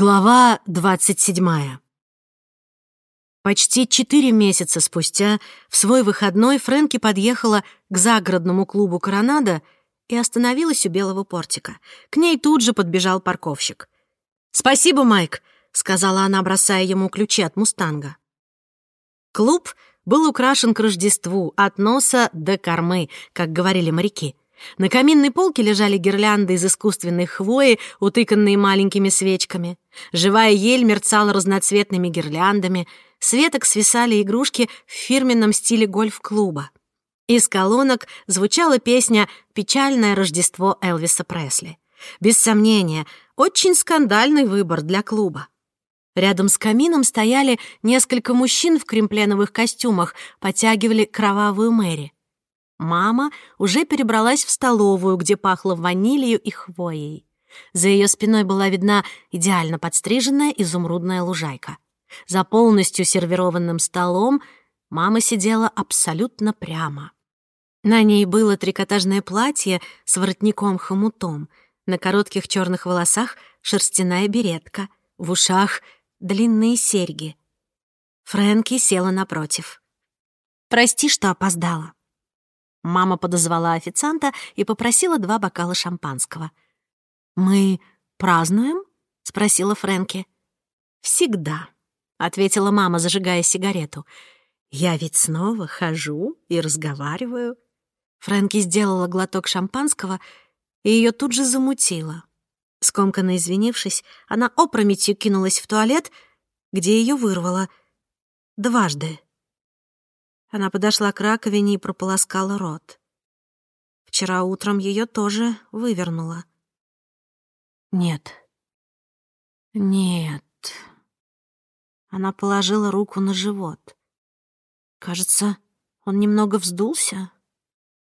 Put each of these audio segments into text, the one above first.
Глава 27. Почти четыре месяца спустя в свой выходной Фрэнки подъехала к загородному клубу «Коронада» и остановилась у белого портика. К ней тут же подбежал парковщик. «Спасибо, Майк», — сказала она, бросая ему ключи от «Мустанга». Клуб был украшен к Рождеству от носа до кормы, как говорили моряки. На каминной полке лежали гирлянды из искусственной хвои, утыканные маленькими свечками. Живая ель мерцала разноцветными гирляндами. С веток свисали игрушки в фирменном стиле гольф-клуба. Из колонок звучала песня «Печальное Рождество Элвиса Пресли». Без сомнения, очень скандальный выбор для клуба. Рядом с камином стояли несколько мужчин в кремпленовых костюмах, потягивали кровавую Мэри. Мама уже перебралась в столовую, где пахло ванилью и хвоей. За ее спиной была видна идеально подстриженная изумрудная лужайка. За полностью сервированным столом мама сидела абсолютно прямо. На ней было трикотажное платье с воротником-хомутом, на коротких черных волосах шерстяная беретка, в ушах длинные серьги. Фрэнки села напротив. «Прости, что опоздала». Мама подозвала официанта и попросила два бокала шампанского. «Мы празднуем?» — спросила Фрэнки. «Всегда», — ответила мама, зажигая сигарету. «Я ведь снова хожу и разговариваю». Фрэнки сделала глоток шампанского, и ее тут же замутило. Скомканно извинившись, она опрометью кинулась в туалет, где ее вырвало. Дважды. Она подошла к раковине и прополоскала рот. Вчера утром ее тоже вывернуло. Нет. Нет. Она положила руку на живот. Кажется, он немного вздулся,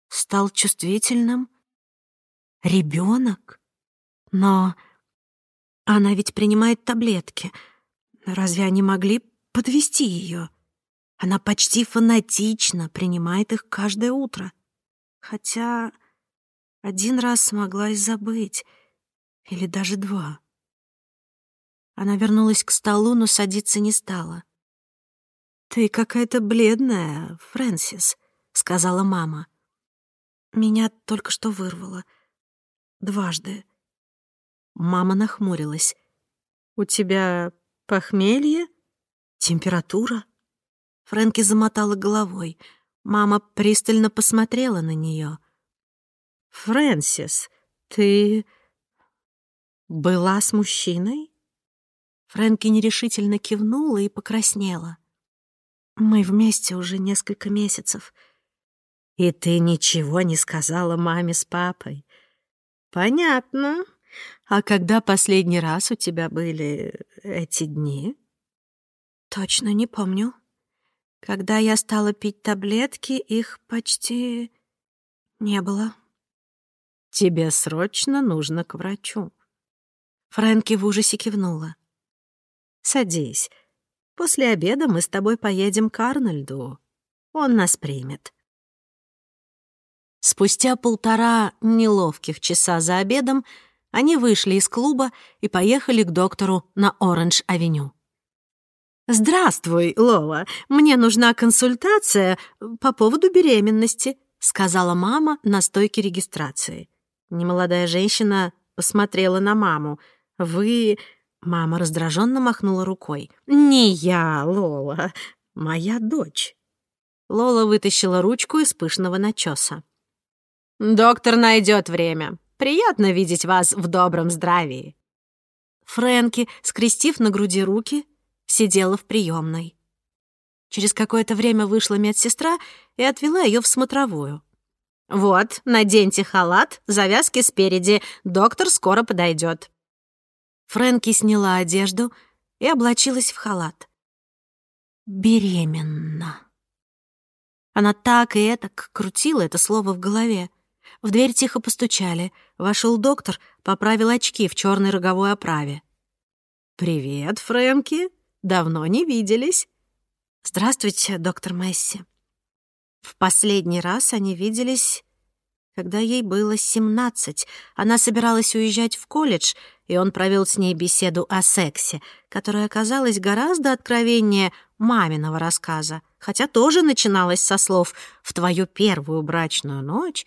стал чувствительным. Ребенок? Но она ведь принимает таблетки. Разве они могли подвести ее? Она почти фанатично принимает их каждое утро. Хотя один раз смогла и забыть. Или даже два. Она вернулась к столу, но садиться не стала. «Ты какая-то бледная, Фрэнсис», — сказала мама. «Меня только что вырвало. Дважды». Мама нахмурилась. «У тебя похмелье? Температура?» Фрэнки замотала головой. Мама пристально посмотрела на нее. «Фрэнсис, ты была с мужчиной?» Фрэнки нерешительно кивнула и покраснела. «Мы вместе уже несколько месяцев. И ты ничего не сказала маме с папой?» «Понятно. А когда последний раз у тебя были эти дни?» «Точно не помню», когда я стала пить таблетки, их почти не было. «Тебе срочно нужно к врачу». Фрэнки в ужасе кивнула. «Садись. После обеда мы с тобой поедем к Арнольду. Он нас примет». Спустя полтора неловких часа за обедом они вышли из клуба и поехали к доктору на Оранж-авеню. «Здравствуй, Лола. Мне нужна консультация по поводу беременности», сказала мама на стойке регистрации. Немолодая женщина посмотрела на маму. «Вы...» Мама раздраженно махнула рукой. «Не я, Лола. Моя дочь». Лола вытащила ручку из пышного начеса. «Доктор найдет время. Приятно видеть вас в добром здравии». Фрэнки, скрестив на груди руки, сидела в приемной. Через какое-то время вышла медсестра и отвела ее в смотровую. «Вот, наденьте халат, завязки спереди, доктор скоро подойдет». Фрэнки сняла одежду и облачилась в халат. «Беременна». Она так и этак крутила это слово в голове. В дверь тихо постучали. Вошел доктор, поправил очки в черной роговой оправе. «Привет, Фрэнки», Давно не виделись». «Здравствуйте, доктор Месси». В последний раз они виделись Когда ей было 17, она собиралась уезжать в колледж, и он провел с ней беседу о сексе, которая оказалась гораздо откровеннее маминого рассказа, хотя тоже начиналась со слов «в твою первую брачную ночь».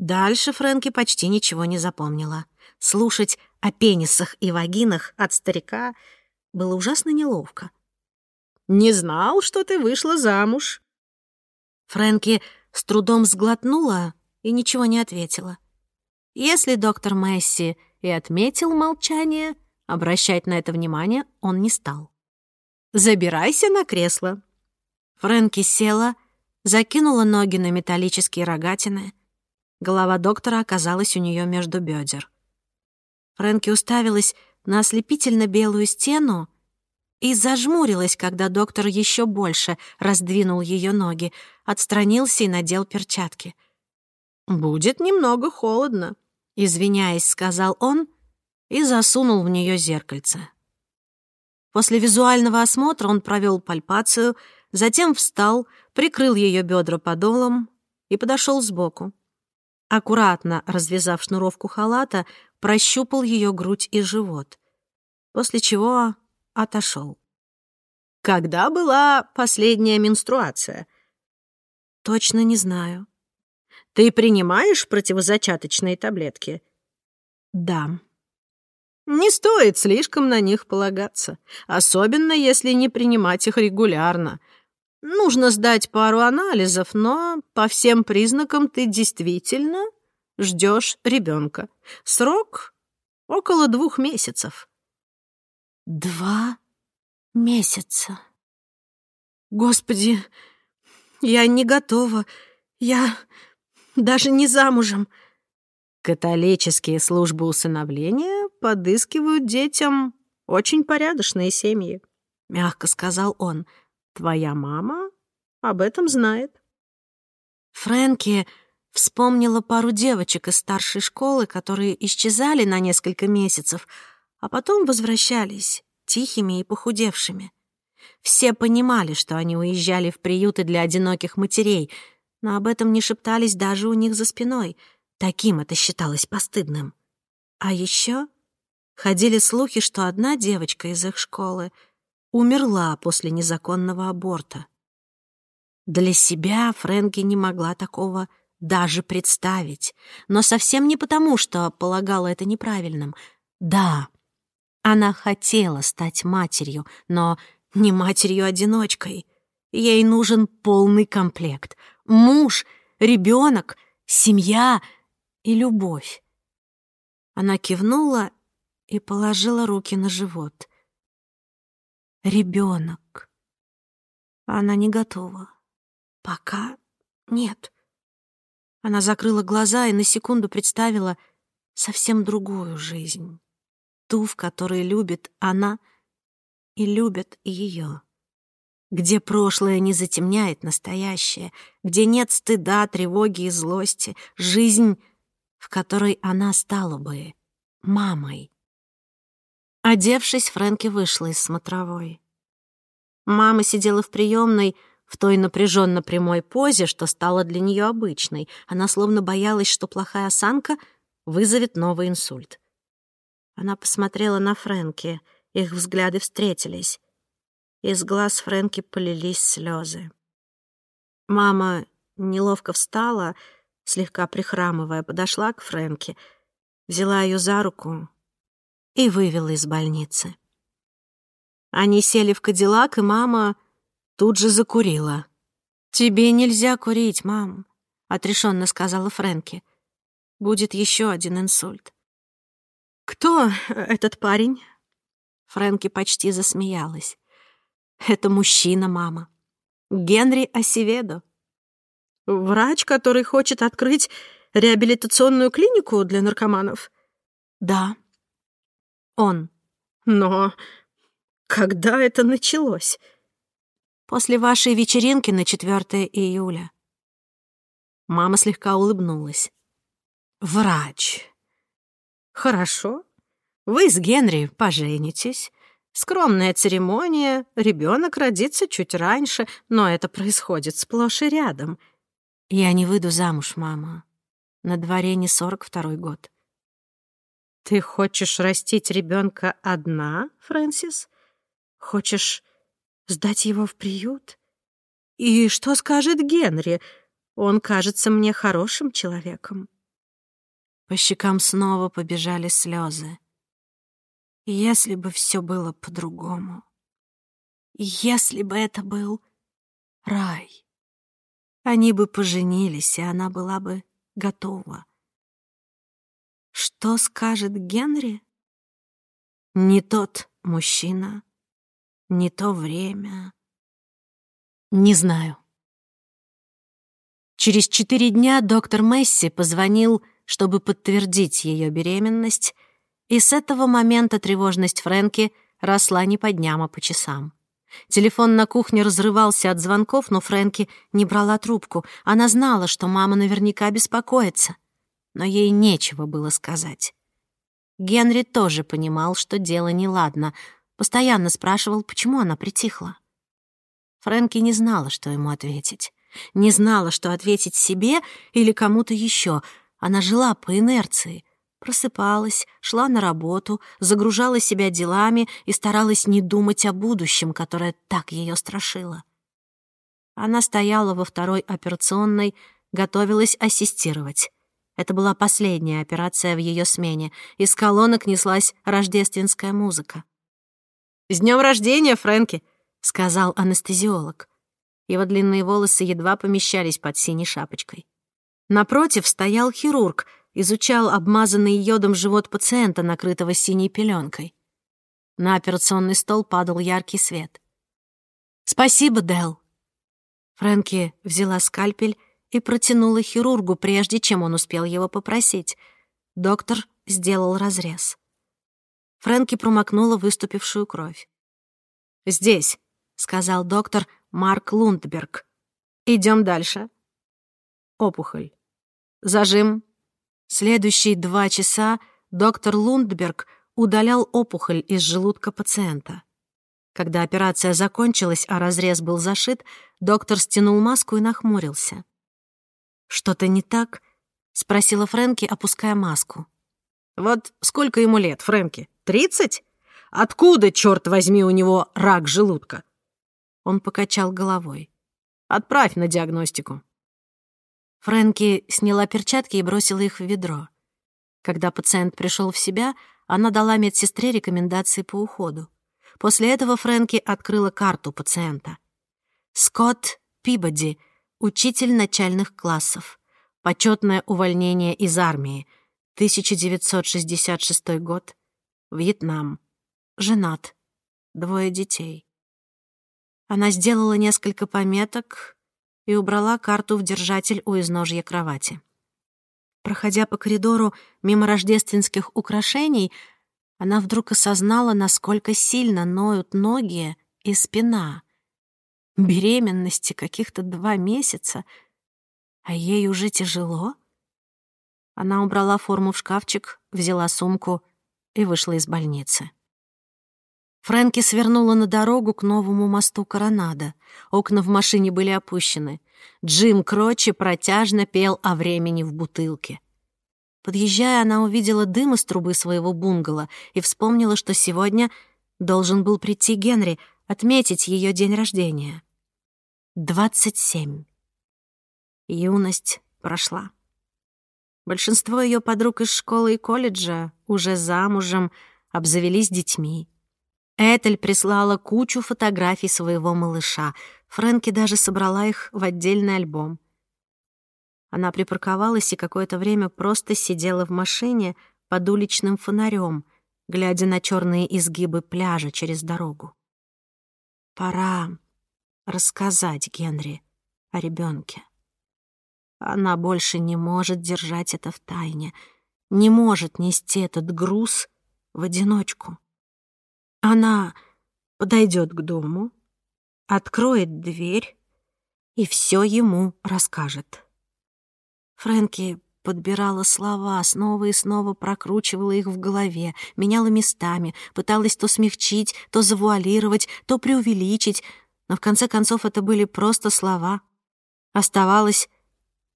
Дальше Фрэнки почти ничего не запомнила. Слушать о пенисах и вагинах от старика было ужасно неловко. «Не знал, что ты вышла замуж». Фрэнки с трудом сглотнула и ничего не ответила. Если доктор Месси и отметил молчание, обращать на это внимание он не стал. «Забирайся на кресло». Фрэнки села, закинула ноги на металлические рогатины. Голова доктора оказалась у нее между бедер. Фрэнки уставилась на ослепительно белую стену и зажмурилась, когда доктор еще больше раздвинул ее ноги, отстранился и надел перчатки — «Будет немного холодно», — извиняясь, сказал он и засунул в нее зеркальце. После визуального осмотра он провел пальпацию, затем встал, прикрыл ее бедра подолом и подошел сбоку. Аккуратно развязав шнуровку халата, прощупал ее грудь и живот, после чего отошел. «Когда была последняя менструация?» «Точно не знаю», ты принимаешь противозачаточные таблетки? Да. Не стоит слишком на них полагаться, особенно если не принимать их регулярно. Нужно сдать пару анализов, но по всем признакам ты действительно ждешь ребенка. Срок около двух месяцев. Два месяца. Господи, я не готова. Я даже не замужем. Католические службы усыновления подыскивают детям очень порядочные семьи, мягко сказал он. Твоя мама об этом знает. Фрэнки вспомнила пару девочек из старшей школы, которые исчезали на несколько месяцев, а потом возвращались, тихими и похудевшими. Все понимали, что они уезжали в приюты для одиноких матерей — но об этом не шептались даже у них за спиной. Таким это считалось постыдным. А еще ходили слухи, что одна девочка из их школы умерла после незаконного аборта. Для себя Фрэнки не могла такого даже представить, но совсем не потому, что полагала это неправильным. Да, она хотела стать матерью, но не матерью-одиночкой. Ей нужен полный комплект — муж, ребенок, семья и любовь. Она кивнула и положила руки на живот. Ребенок. Она не готова. Пока нет. Она закрыла глаза и на секунду представила совсем другую жизнь. Ту, в которой любит она и любят ее где прошлое не затемняет настоящее, где нет стыда, тревоги и злости, жизнь, в которой она стала бы мамой. Одевшись, Фрэнки вышла из смотровой. Мама сидела в приемной в той напряженно прямой позе, что стало для нее обычной. Она словно боялась, что плохая осанка вызовет новый инсульт. Она посмотрела на Фрэнки, их взгляды встретились. Из глаз Фрэнки полились слезы. Мама неловко встала, слегка прихрамывая, подошла к Фрэнке, взяла ее за руку и вывела из больницы. Они сели в кадиллак, и мама тут же закурила. «Тебе нельзя курить, мам», — отрешенно сказала Фрэнки. «Будет еще один инсульт». «Кто этот парень?» Фрэнки почти засмеялась. Это мужчина, мама. Генри Осеведо. Врач, который хочет открыть реабилитационную клинику для наркоманов? Да. Он. Но когда это началось? После вашей вечеринки на 4 июля. Мама слегка улыбнулась. Врач. Хорошо. Вы с Генри поженитесь. Скромная церемония, ребенок родится чуть раньше, но это происходит сплошь и рядом. Я не выйду замуж, мама. На дворе не сорок второй год. «Ты хочешь растить ребенка одна, Фрэнсис? Хочешь сдать его в приют? И что скажет Генри? Он кажется мне хорошим человеком». По щекам снова побежали слезы. Если бы все было по-другому. Если бы это был рай. Они бы поженились, и она была бы готова. Что скажет Генри? Не тот мужчина, не то время. Не знаю. Через четыре дня доктор Месси позвонил, чтобы подтвердить ее беременность, и с этого момента тревожность Фрэнки росла не по дням, а по часам. Телефон на кухне разрывался от звонков, но Фрэнки не брала трубку. Она знала, что мама наверняка беспокоится, но ей нечего было сказать. Генри тоже понимал, что дело неладно, постоянно спрашивал, почему она притихла. Фрэнки не знала, что ему ответить. Не знала, что ответить себе или кому-то еще. Она жила по инерции — Просыпалась, шла на работу, загружала себя делами и старалась не думать о будущем, которое так ее страшило. Она стояла во второй операционной, готовилась ассистировать. Это была последняя операция в ее смене. Из колонок неслась рождественская музыка. «С днем рождения, Фрэнки!» — сказал анестезиолог. Его длинные волосы едва помещались под синей шапочкой. Напротив стоял хирург — изучал обмазанный йодом живот пациента, накрытого синей пеленкой. На операционный стол падал яркий свет. «Спасибо, Дел. Фрэнки взяла скальпель и протянула хирургу, прежде чем он успел его попросить. Доктор сделал разрез. Фрэнки промокнула выступившую кровь. «Здесь», — сказал доктор Марк Лундберг. Идем дальше». Опухоль. Зажим Следующие два часа доктор Лундберг удалял опухоль из желудка пациента. Когда операция закончилась, а разрез был зашит, доктор стянул маску и нахмурился. «Что-то не так?» — спросила Фрэнки, опуская маску. «Вот сколько ему лет, Фрэнки? Тридцать? Откуда, черт возьми, у него рак желудка?» Он покачал головой. «Отправь на диагностику. Фрэнки сняла перчатки и бросила их в ведро. Когда пациент пришел в себя, она дала медсестре рекомендации по уходу. После этого Фрэнки открыла карту пациента. Скотт Пибоди, учитель начальных классов. Почетное увольнение из армии. 1966 год. Вьетнам. Женат. Двое детей. Она сделала несколько пометок, и убрала карту в держатель у изножья кровати. Проходя по коридору мимо рождественских украшений, она вдруг осознала, насколько сильно ноют ноги и спина. Беременности каких-то два месяца, а ей уже тяжело. Она убрала форму в шкафчик, взяла сумку и вышла из больницы. Фрэнки свернула на дорогу к новому мосту Коронада. Окна в машине были опущены. Джим Крочи протяжно пел о времени в бутылке. Подъезжая, она увидела дым из трубы своего бунгало и вспомнила, что сегодня должен был прийти Генри отметить ее день рождения. Двадцать семь. Юность прошла. Большинство ее подруг из школы и колледжа уже замужем, обзавелись детьми. Этель прислала кучу фотографий своего малыша. Фрэнки даже собрала их в отдельный альбом. Она припарковалась и какое-то время просто сидела в машине под уличным фонарем, глядя на черные изгибы пляжа через дорогу. Пора рассказать Генри о ребенке. Она больше не может держать это в тайне, не может нести этот груз в одиночку. Она подойдет к дому, откроет дверь и все ему расскажет. Фрэнки подбирала слова, снова и снова прокручивала их в голове, меняла местами, пыталась то смягчить, то завуалировать, то преувеличить, но в конце концов это были просто слова. Оставалось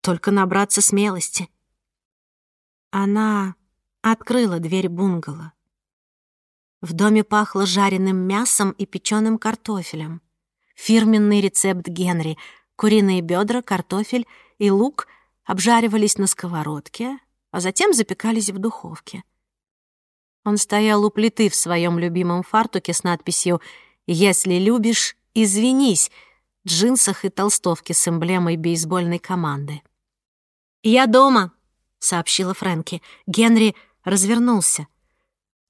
только набраться смелости. Она открыла дверь бунгало. В доме пахло жареным мясом и печеным картофелем. Фирменный рецепт Генри — куриные бедра, картофель и лук обжаривались на сковородке, а затем запекались в духовке. Он стоял у плиты в своем любимом фартуке с надписью «Если любишь, извинись», джинсах и толстовке с эмблемой бейсбольной команды. «Я дома», — сообщила Фрэнки. Генри развернулся.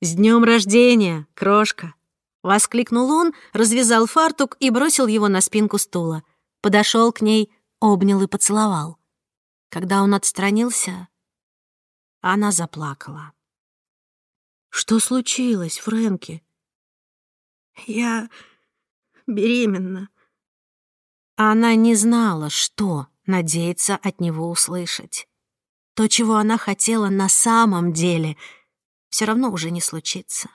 «С днем рождения, крошка!» Воскликнул он, развязал фартук и бросил его на спинку стула. Подошел к ней, обнял и поцеловал. Когда он отстранился, она заплакала. «Что случилось, Фрэнки?» «Я беременна». Она не знала, что надеется от него услышать. То, чего она хотела на самом деле — все равно уже не случится.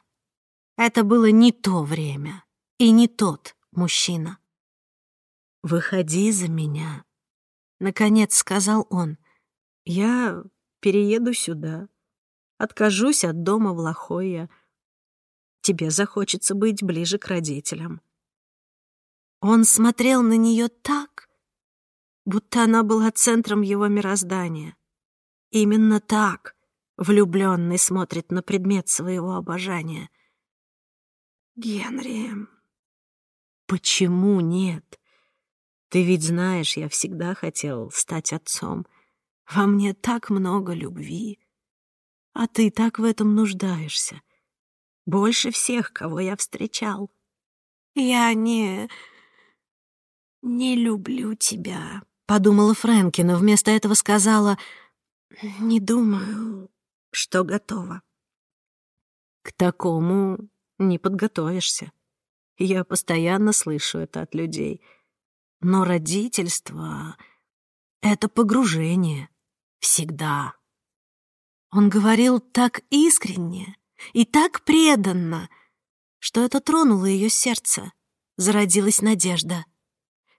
Это было не то время и не тот мужчина. «Выходи за меня», — наконец сказал он. «Я перееду сюда, откажусь от дома в Лохое. Тебе захочется быть ближе к родителям». Он смотрел на нее так, будто она была центром его мироздания. Именно так, Влюбленный смотрит на предмет своего обожания. Генри... Почему нет? Ты ведь знаешь, я всегда хотел стать отцом. Во мне так много любви. А ты так в этом нуждаешься. Больше всех, кого я встречал. Я не... не люблю тебя, — подумала Фрэнки, но вместо этого сказала... Не думаю, что готово. К такому не подготовишься. Я постоянно слышу это от людей. Но родительство — это погружение. Всегда. Он говорил так искренне и так преданно, что это тронуло ее сердце. Зародилась надежда.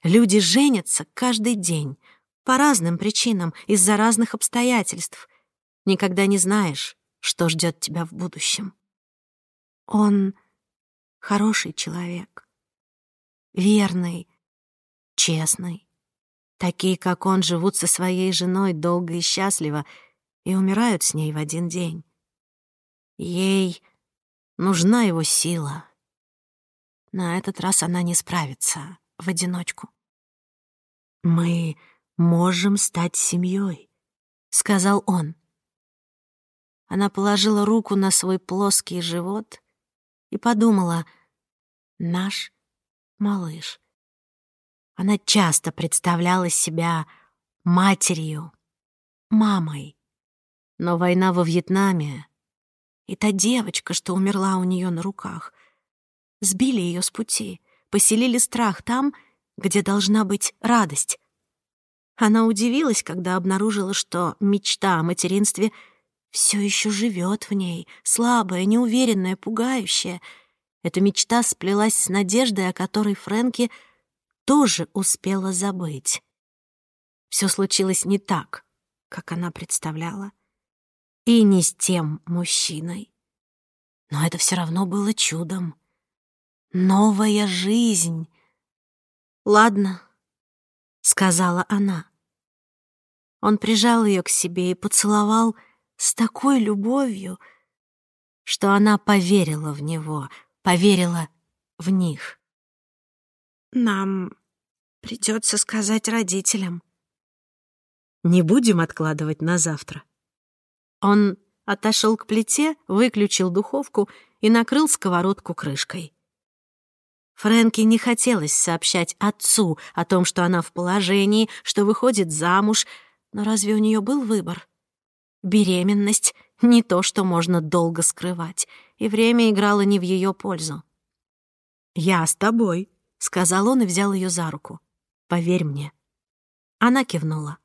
Люди женятся каждый день, по разным причинам, из-за разных обстоятельств — Никогда не знаешь, что ждет тебя в будущем. Он хороший человек, верный, честный. Такие, как он, живут со своей женой долго и счастливо и умирают с ней в один день. Ей нужна его сила. На этот раз она не справится в одиночку. «Мы можем стать семьей», — сказал он. Она положила руку на свой плоский живот и подумала «Наш малыш». Она часто представляла себя матерью, мамой. Но война во Вьетнаме и та девочка, что умерла у нее на руках, сбили ее с пути, поселили страх там, где должна быть радость. Она удивилась, когда обнаружила, что мечта о материнстве — все еще живет в ней, слабая, неуверенная, пугающая. Эта мечта сплелась с надеждой, о которой Фрэнки тоже успела забыть. Все случилось не так, как она представляла, и не с тем мужчиной. Но это все равно было чудом. Новая жизнь. «Ладно», — сказала она. Он прижал ее к себе и поцеловал, с такой любовью, что она поверила в него, поверила в них. «Нам придется сказать родителям». «Не будем откладывать на завтра». Он отошел к плите, выключил духовку и накрыл сковородку крышкой. Фрэнки не хотелось сообщать отцу о том, что она в положении, что выходит замуж, но разве у нее был выбор? Беременность — не то, что можно долго скрывать, и время играло не в ее пользу. «Я с тобой», — сказал он и взял ее за руку. «Поверь мне». Она кивнула.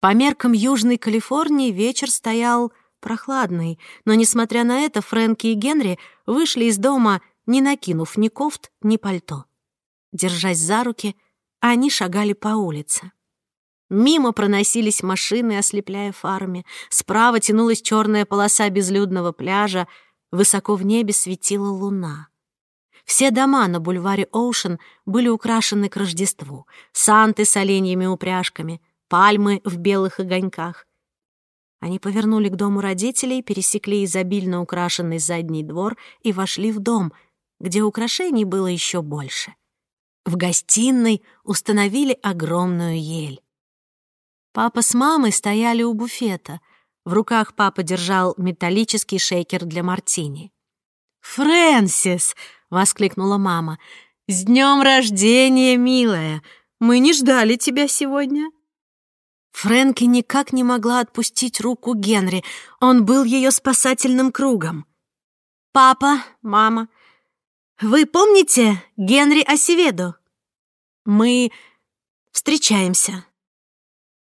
По меркам Южной Калифорнии вечер стоял прохладный, но, несмотря на это, Фрэнки и Генри вышли из дома, не накинув ни кофт, ни пальто. Держась за руки, они шагали по улице. Мимо проносились машины, ослепляя фарами. Справа тянулась черная полоса безлюдного пляжа. Высоко в небе светила луна. Все дома на бульваре Оушен были украшены к Рождеству. Санты с оленьими упряжками, пальмы в белых огоньках. Они повернули к дому родителей, пересекли изобильно украшенный задний двор и вошли в дом, где украшений было еще больше. В гостиной установили огромную ель. Папа с мамой стояли у буфета. В руках папа держал металлический шейкер для мартини. «Фрэнсис!» — воскликнула мама. «С днем рождения, милая! Мы не ждали тебя сегодня!» Фрэнки никак не могла отпустить руку Генри. Он был ее спасательным кругом. «Папа, мама, вы помните Генри Осеведу? Мы встречаемся».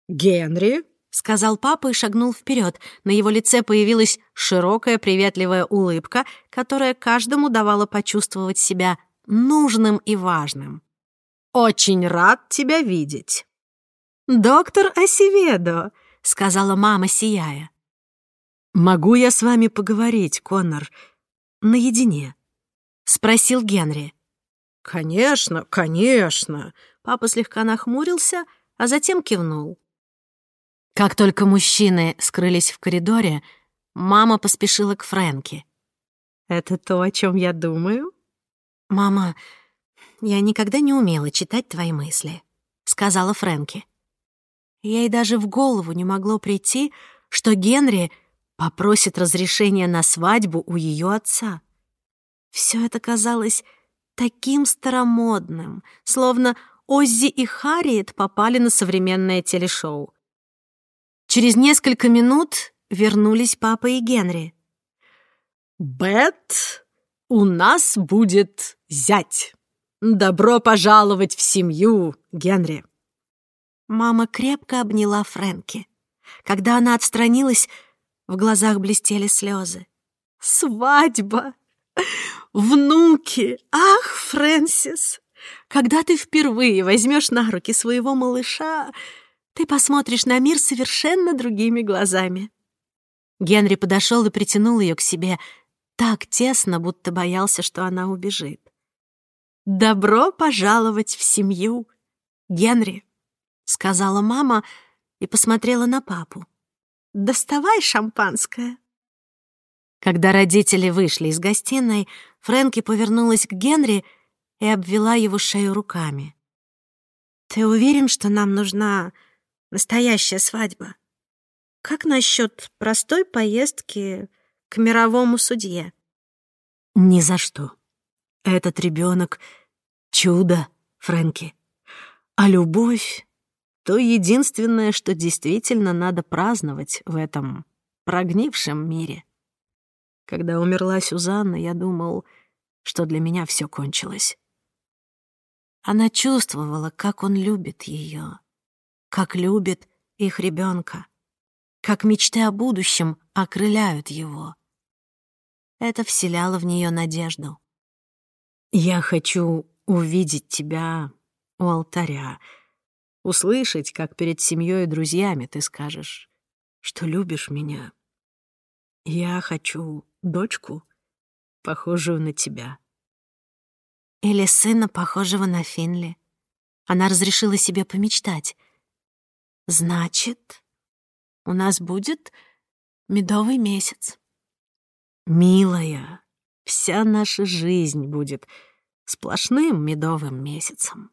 «Генри?» — сказал папа и шагнул вперед. На его лице появилась широкая приветливая улыбка, которая каждому давала почувствовать себя нужным и важным. «Очень рад тебя видеть». «Доктор Осеведо», — сказала мама, сияя. «Могу я с вами поговорить, Коннор, наедине?» — спросил Генри. «Конечно, конечно!» Папа слегка нахмурился, а затем кивнул. Как только мужчины скрылись в коридоре, мама поспешила к Фрэнке. «Это то, о чем я думаю?» «Мама, я никогда не умела читать твои мысли», — сказала Фрэнки. Ей даже в голову не могло прийти, что Генри попросит разрешения на свадьбу у ее отца. Все это казалось таким старомодным, словно Оззи и Харриет попали на современное телешоу. Через несколько минут вернулись папа и Генри. «Бет, у нас будет зять. Добро пожаловать в семью, Генри!» Мама крепко обняла Фрэнки. Когда она отстранилась, в глазах блестели слезы. «Свадьба! Внуки! Ах, Фрэнсис! Когда ты впервые возьмешь на руки своего малыша, ты посмотришь на мир совершенно другими глазами». Генри подошел и притянул ее к себе так тесно, будто боялся, что она убежит. «Добро пожаловать в семью, Генри», — сказала мама и посмотрела на папу. «Доставай шампанское». Когда родители вышли из гостиной, Фрэнки повернулась к Генри и обвела его шею руками. «Ты уверен, что нам нужна Настоящая свадьба. Как насчет простой поездки к мировому судье? Ни за что. Этот ребенок — чудо, Фрэнки. А любовь — то единственное, что действительно надо праздновать в этом прогнившем мире. Когда умерла Сюзанна, я думал, что для меня все кончилось. Она чувствовала, как он любит ее как любит их ребенка, как мечты о будущем окрыляют его. Это вселяло в нее надежду. «Я хочу увидеть тебя у алтаря, услышать, как перед семьей и друзьями ты скажешь, что любишь меня. Я хочу дочку, похожую на тебя». Или сына, похожего на Финли. Она разрешила себе помечтать. Значит, у нас будет медовый месяц. Милая, вся наша жизнь будет сплошным медовым месяцем.